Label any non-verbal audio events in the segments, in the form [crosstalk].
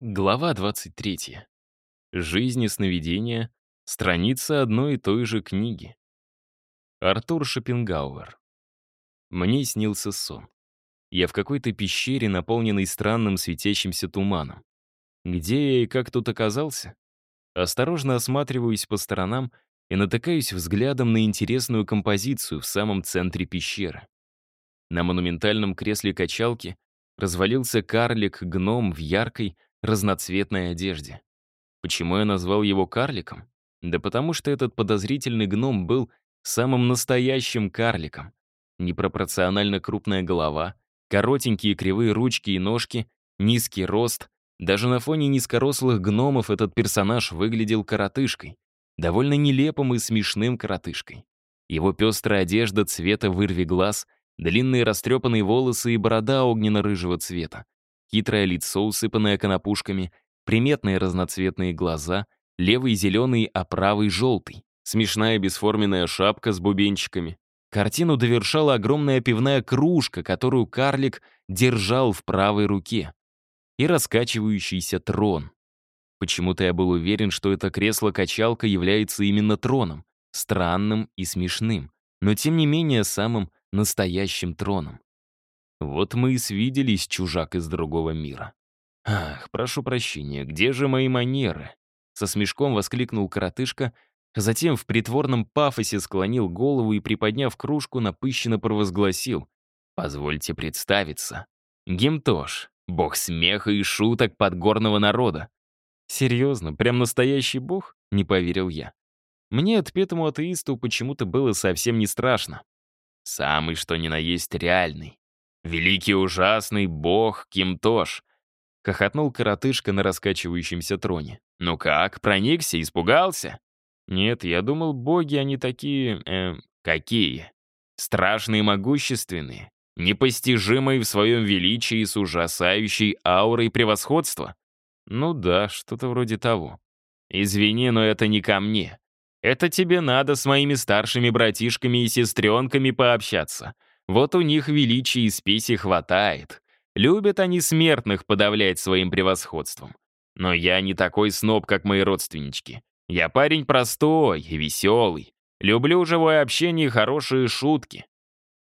Глава 23. Жизнь и сновидения. Страница одной и той же книги. Артур Шопенгауэр. Мне снился сон. Я в какой-то пещере, наполненной странным светящимся туманом. Где я и как тут оказался? Осторожно осматриваюсь по сторонам и натыкаюсь взглядом на интересную композицию в самом центре пещеры. На монументальном кресле качалки развалился карлик-гном в яркой, разноцветной одежде. Почему я назвал его карликом? Да потому что этот подозрительный гном был самым настоящим карликом. Непропорционально крупная голова, коротенькие кривые ручки и ножки, низкий рост. Даже на фоне низкорослых гномов этот персонаж выглядел коротышкой. Довольно нелепым и смешным коротышкой. Его пестрая одежда цвета вырви глаз, длинные растрепанные волосы и борода огненно-рыжего цвета хитрое лицо, усыпанное конопушками, приметные разноцветные глаза, левый зеленый, а правый желтый, смешная бесформенная шапка с бубенчиками. Картину довершала огромная пивная кружка, которую карлик держал в правой руке, и раскачивающийся трон. Почему-то я был уверен, что это кресло-качалка является именно троном, странным и смешным, но тем не менее самым настоящим троном. Вот мы и свиделись, чужак из другого мира. Ах, прошу прощения, где же мои манеры? Со смешком воскликнул коротышка, затем в притворном пафосе склонил голову и, приподняв кружку, напыщенно провозгласил. «Позвольте представиться. Гемтош, бог смеха и шуток подгорного народа». «Серьезно, прям настоящий бог?» — не поверил я. Мне, отпетому атеисту, почему-то было совсем не страшно. «Самый что ни на есть реальный. «Великий ужасный бог Кимтош!» — хохотнул коротышка на раскачивающемся троне. «Ну как, проникся, испугался?» «Нет, я думал, боги, они такие... Э, какие? Страшные и могущественные, непостижимые в своем величии с ужасающей аурой превосходства?» «Ну да, что-то вроде того. Извини, но это не ко мне. Это тебе надо с моими старшими братишками и сестренками пообщаться. Вот у них величия и спеси хватает. Любят они смертных подавлять своим превосходством. Но я не такой сноб, как мои родственнички. Я парень простой и веселый. Люблю живое общение и хорошие шутки.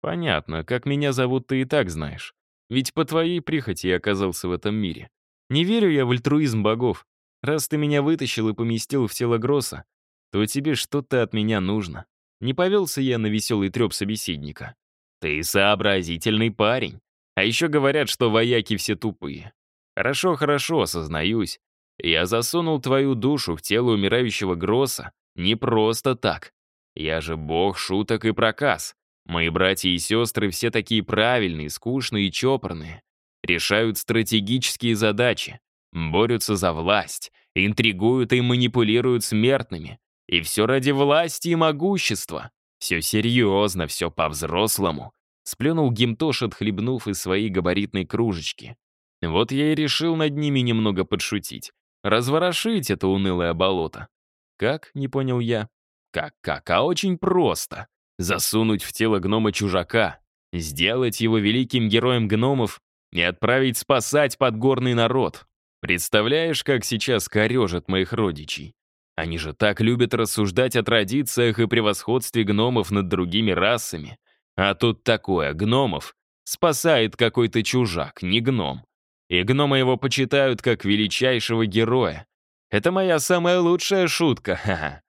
Понятно, как меня зовут, ты и так знаешь. Ведь по твоей прихоти я оказался в этом мире. Не верю я в альтруизм богов. Раз ты меня вытащил и поместил в тело Гросса, то тебе что-то от меня нужно. Не повелся я на веселый треп собеседника. Ты сообразительный парень. А еще говорят, что вояки все тупые. Хорошо, хорошо, осознаюсь. Я засунул твою душу в тело умирающего Гросса не просто так. Я же бог шуток и проказ. Мои братья и сестры все такие правильные, скучные и чопорные. Решают стратегические задачи, борются за власть, интригуют и манипулируют смертными. И все ради власти и могущества. «Все серьезно, все по-взрослому», — сплюнул Гимтош, отхлебнув из своей габаритной кружечки. Вот я и решил над ними немного подшутить. Разворошить это унылое болото. Как, не понял я. Как-как, а очень просто. Засунуть в тело гнома чужака, сделать его великим героем гномов и отправить спасать подгорный народ. Представляешь, как сейчас корежат моих родичей? Они же так любят рассуждать о традициях и превосходстве гномов над другими расами. А тут такое, гномов спасает какой-то чужак, не гном. И гнома его почитают как величайшего героя. Это моя самая лучшая шутка, [laughs] ха-ха.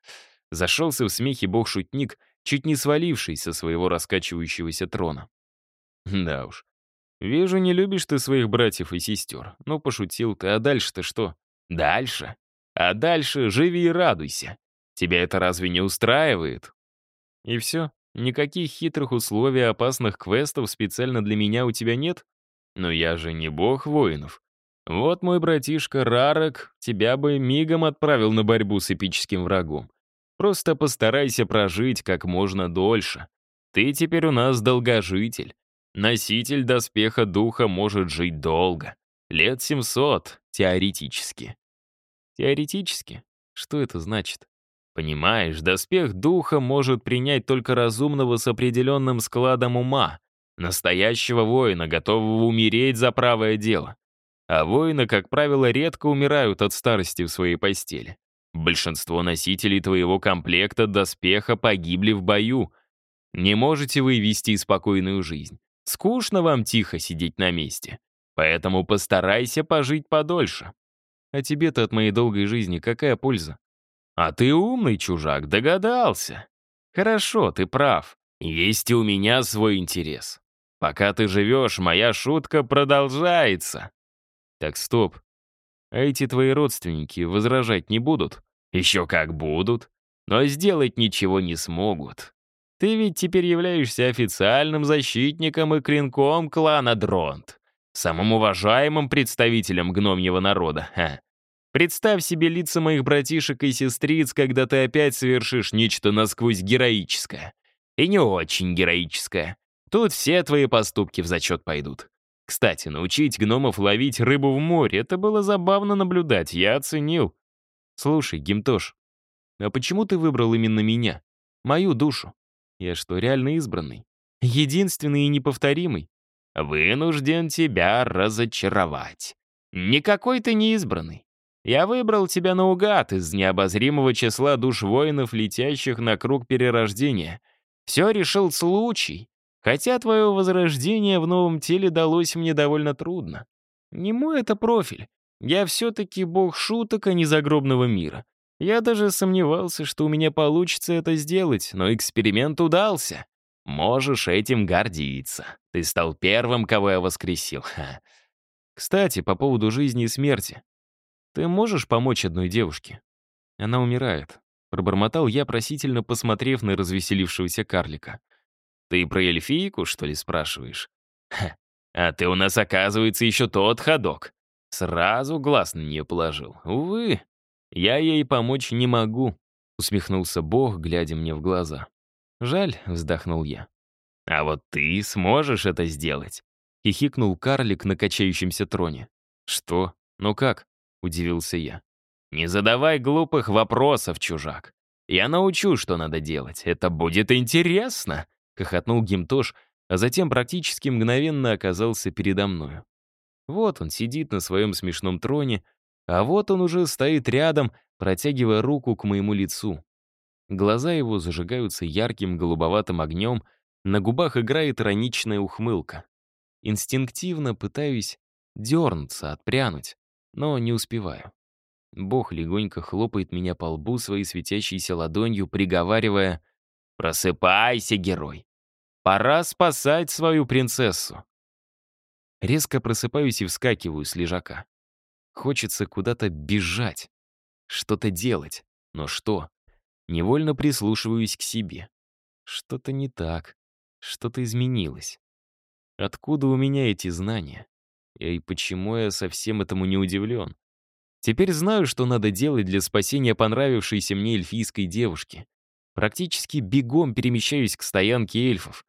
Зашелся в смехе бог-шутник, чуть не сваливший со своего раскачивающегося трона. Да уж. Вижу, не любишь ты своих братьев и сестер. Ну, пошутил ты, а дальше-то что? Дальше? А дальше живи и радуйся. Тебя это разве не устраивает? И все? Никаких хитрых условий, опасных квестов специально для меня у тебя нет? Но я же не бог воинов. Вот мой братишка Рарок тебя бы мигом отправил на борьбу с эпическим врагом. Просто постарайся прожить как можно дольше. Ты теперь у нас долгожитель. Носитель доспеха духа может жить долго. Лет 700, теоретически. Теоретически. Что это значит? Понимаешь, доспех духа может принять только разумного с определенным складом ума, настоящего воина, готового умереть за правое дело. А воины, как правило, редко умирают от старости в своей постели. Большинство носителей твоего комплекта доспеха погибли в бою. Не можете вы вести спокойную жизнь. Скучно вам тихо сидеть на месте. Поэтому постарайся пожить подольше. А тебе-то от моей долгой жизни какая польза? А ты умный чужак, догадался. Хорошо, ты прав. Есть и у меня свой интерес. Пока ты живешь, моя шутка продолжается. Так, стоп. А эти твои родственники возражать не будут? Еще как будут. Но сделать ничего не смогут. Ты ведь теперь являешься официальным защитником и клинком клана Дронт. Самым уважаемым представителем гномьего народа. Ха. Представь себе лица моих братишек и сестриц, когда ты опять совершишь нечто насквозь героическое. И не очень героическое. Тут все твои поступки в зачет пойдут. Кстати, научить гномов ловить рыбу в море — это было забавно наблюдать, я оценил. Слушай, Гимтош, а почему ты выбрал именно меня? Мою душу? Я что, реально избранный? Единственный и неповторимый? Вынужден тебя разочаровать. Никакой ты не избранный. Я выбрал тебя наугад из необозримого числа душ воинов, летящих на круг перерождения. Все решил случай. Хотя твое возрождение в новом теле далось мне довольно трудно. Не мой это профиль. Я все-таки бог шуток, а не загробного мира. Я даже сомневался, что у меня получится это сделать, но эксперимент удался. Можешь этим гордиться. Ты стал первым, кого я воскресил. Ха. Кстати, по поводу жизни и смерти. Ты можешь помочь одной девушке? Она умирает. Пробормотал я, просительно посмотрев на развеселившегося карлика. Ты про эльфийку, что ли, спрашиваешь? Ха. А ты у нас, оказывается, еще тот ходок. Сразу глаз на нее положил. Увы, я ей помочь не могу, усмехнулся Бог, глядя мне в глаза. Жаль, вздохнул я. А вот ты сможешь это сделать, хихикнул карлик на качающемся троне. Что? Ну как? удивился я. Не задавай глупых вопросов, чужак. Я научу, что надо делать. Это будет интересно. — хохотнул Гимтош, а затем практически мгновенно оказался передо мною. Вот он сидит на своем смешном троне, а вот он уже стоит рядом, протягивая руку к моему лицу. Глаза его зажигаются ярким голубоватым огнем, на губах играет ироничная ухмылка. Инстинктивно пытаюсь дернуться, отпрянуть, но не успеваю. Бог легонько хлопает меня по лбу своей светящейся ладонью, приговаривая «Просыпайся, герой! Пора спасать свою принцессу!» Резко просыпаюсь и вскакиваю с лежака. Хочется куда-то бежать, что-то делать. Но что? Невольно прислушиваюсь к себе. Что-то не так, что-то изменилось. Откуда у меня эти знания? И почему я совсем этому не удивлен? Теперь знаю, что надо делать для спасения понравившейся мне эльфийской девушки. Практически бегом перемещаюсь к стоянке эльфов.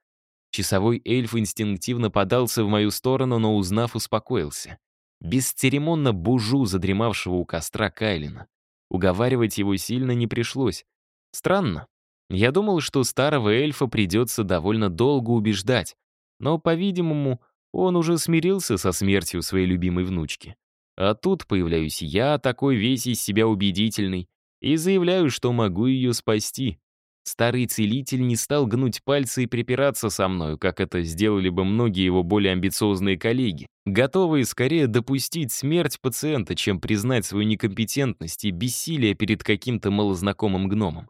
Часовой эльф инстинктивно подался в мою сторону, но, узнав, успокоился. Бесцеремонно бужу задремавшего у костра Кайлина. Уговаривать его сильно не пришлось. Странно. Я думал, что старого эльфа придется довольно долго убеждать, но, по-видимому, он уже смирился со смертью своей любимой внучки. А тут появляюсь я, такой весь из себя убедительный, и заявляю, что могу ее спасти. Старый целитель не стал гнуть пальцы и припираться со мною, как это сделали бы многие его более амбициозные коллеги, готовые скорее допустить смерть пациента, чем признать свою некомпетентность и бессилие перед каким-то малознакомым гномом.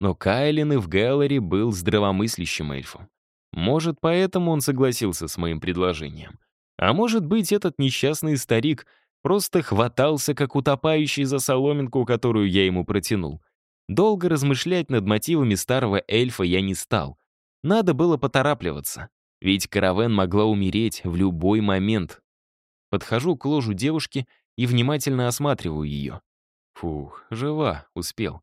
Но Кайлин и в Гэллери был здравомыслящим эльфом. Может, поэтому он согласился с моим предложением. А может быть, этот несчастный старик просто хватался, как утопающий за соломинку, которую я ему протянул — Долго размышлять над мотивами старого эльфа я не стал. Надо было поторапливаться, ведь Каравен могла умереть в любой момент. Подхожу к ложу девушки и внимательно осматриваю ее. Фух, жива, успел.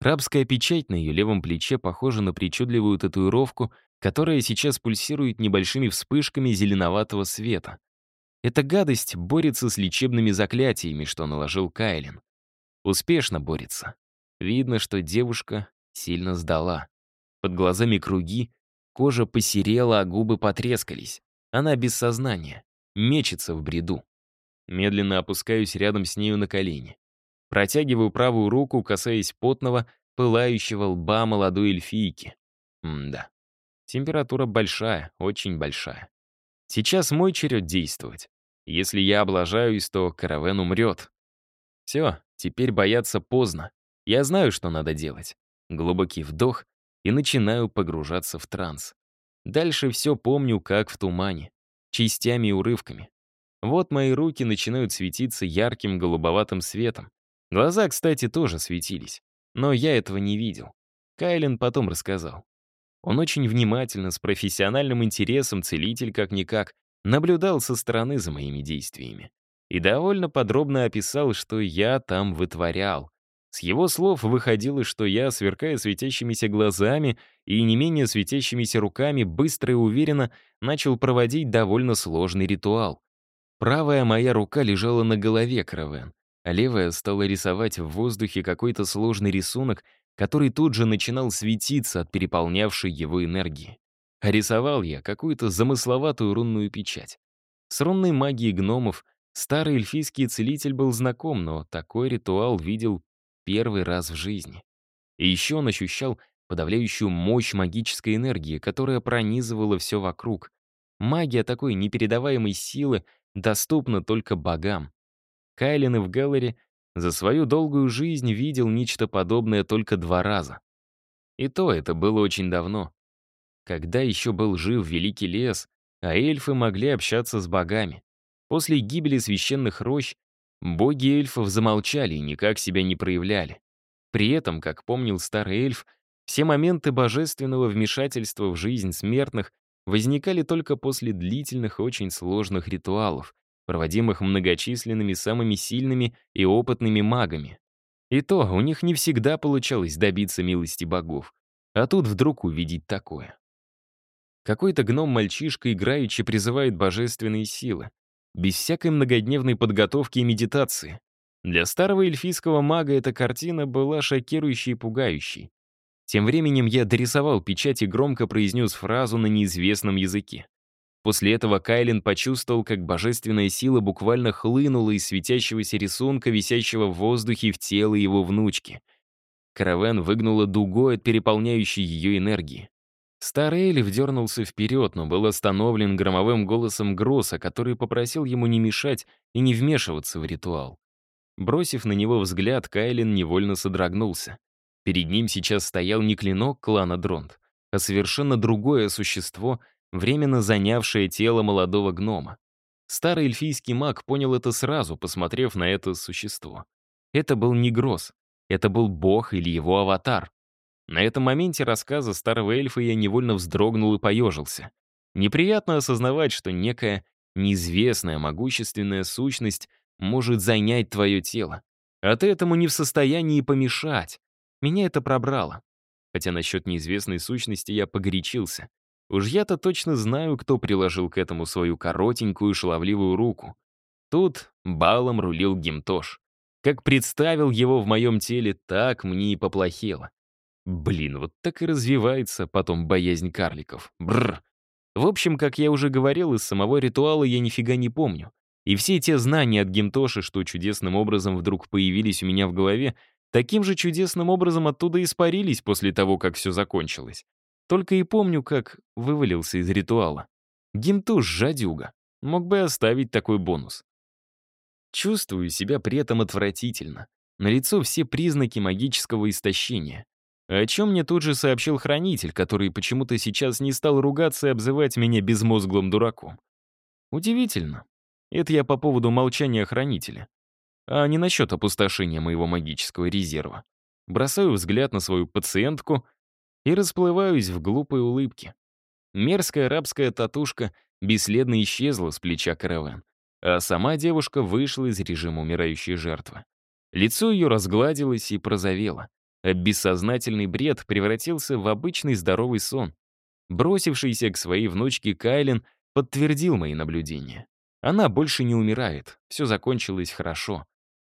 Рабская печать на ее левом плече похожа на причудливую татуировку, которая сейчас пульсирует небольшими вспышками зеленоватого света. Эта гадость борется с лечебными заклятиями, что наложил Кайлин. Успешно борется. Видно, что девушка сильно сдала. Под глазами круги, кожа посерела, а губы потрескались. Она без сознания, мечется в бреду. Медленно опускаюсь рядом с нею на колени. Протягиваю правую руку, касаясь потного, пылающего лба молодой эльфийки. М-да. Температура большая, очень большая. Сейчас мой черед действовать. Если я облажаюсь, то каравен умрет. Все, теперь бояться поздно. Я знаю, что надо делать. Глубокий вдох и начинаю погружаться в транс. Дальше все помню, как в тумане, частями и урывками. Вот мои руки начинают светиться ярким голубоватым светом. Глаза, кстати, тоже светились. Но я этого не видел. Кайлен потом рассказал. Он очень внимательно, с профессиональным интересом, целитель как-никак, наблюдал со стороны за моими действиями. И довольно подробно описал, что я там вытворял. С его слов выходило, что я, сверкая светящимися глазами и не менее светящимися руками, быстро и уверенно начал проводить довольно сложный ритуал. Правая моя рука лежала на голове Кравен, а левая стала рисовать в воздухе какой-то сложный рисунок, который тут же начинал светиться от переполнявшей его энергии. А рисовал я какую-то замысловатую рунную печать. С рунной магией гномов старый эльфийский целитель был знаком, но такой ритуал видел первый раз в жизни. И еще он ощущал подавляющую мощь магической энергии, которая пронизывала все вокруг. Магия такой непередаваемой силы доступна только богам. Кайлин и в Гэллере за свою долгую жизнь видел нечто подобное только два раза. И то это было очень давно. Когда еще был жив Великий Лес, а эльфы могли общаться с богами. После гибели священных рощ боги эльфов замолчали и никак себя не проявляли. При этом, как помнил старый эльф, все моменты божественного вмешательства в жизнь смертных возникали только после длительных и очень сложных ритуалов, проводимых многочисленными самыми сильными и опытными магами. И то у них не всегда получалось добиться милости богов. А тут вдруг увидеть такое. Какой-то гном-мальчишка играючи призывает божественные силы, без всякой многодневной подготовки и медитации. Для старого эльфийского мага эта картина была шокирующей и пугающей. Тем временем я дорисовал печать и громко произнес фразу на неизвестном языке. После этого Кайлин почувствовал, как божественная сила буквально хлынула из светящегося рисунка, висящего в воздухе в тело его внучки. Каравен выгнула дугой от переполняющей ее энергии. Старый Эльф дернулся вперед, но был остановлен громовым голосом Гросса, который попросил ему не мешать и не вмешиваться в ритуал. Бросив на него взгляд, Кайлин невольно содрогнулся. Перед ним сейчас стоял не клинок клана Дронт, а совершенно другое существо — временно занявшее тело молодого гнома. Старый эльфийский маг понял это сразу, посмотрев на это существо. Это был не Гросс, это был бог или его аватар. На этом моменте рассказа старого эльфа я невольно вздрогнул и поежился. Неприятно осознавать, что некая неизвестная могущественная сущность может занять твое тело. А ты этому не в состоянии помешать. Меня это пробрало. Хотя насчет неизвестной сущности я погорячился. Уж я-то точно знаю, кто приложил к этому свою коротенькую шаловливую руку. Тут балом рулил Гимтош. Как представил его в моем теле, так мне и поплохело. Блин, вот так и развивается потом боязнь карликов. Бррр. В общем, как я уже говорил, из самого ритуала я нифига не помню. И все те знания от Гимтоши, что чудесным образом вдруг появились у меня в голове, таким же чудесным образом оттуда испарились после того, как все закончилось. Только и помню, как вывалился из ритуала. Гимтуш жадюга. Мог бы оставить такой бонус. Чувствую себя при этом отвратительно. На лицо все признаки магического истощения. О чем мне тут же сообщил хранитель, который почему-то сейчас не стал ругаться и обзывать меня безмозглым дураком. Удивительно. Это я по поводу молчания хранителя. А не насчет опустошения моего магического резерва. Бросаю взгляд на свою пациентку и расплываюсь в глупой улыбке. Мерзкая арабская татушка бесследно исчезла с плеча караван, а сама девушка вышла из режима умирающей жертвы. Лицо ее разгладилось и прозовело, а бессознательный бред превратился в обычный здоровый сон. Бросившийся к своей внучке Кайлен подтвердил мои наблюдения. Она больше не умирает, все закончилось хорошо.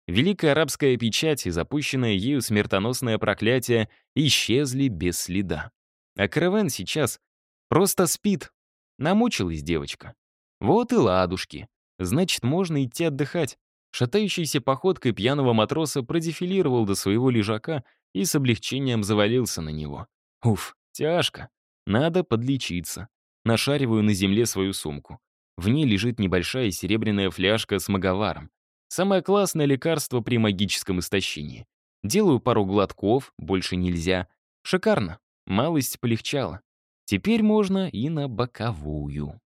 Великая арабская печать и запущенное ею смертоносное проклятие исчезли без следа. А Каравен сейчас просто спит. Намучилась девочка. Вот и ладушки. Значит, можно идти отдыхать. Шатающейся походкой пьяного матроса продефилировал до своего лежака и с облегчением завалился на него. Уф, тяжко. Надо подлечиться. Нашариваю на земле свою сумку. В ней лежит небольшая серебряная фляжка с маговаром. Самое классное лекарство при магическом истощении. Делаю пару глотков, больше нельзя. Шикарно. Малость полегчала. Теперь можно и на боковую.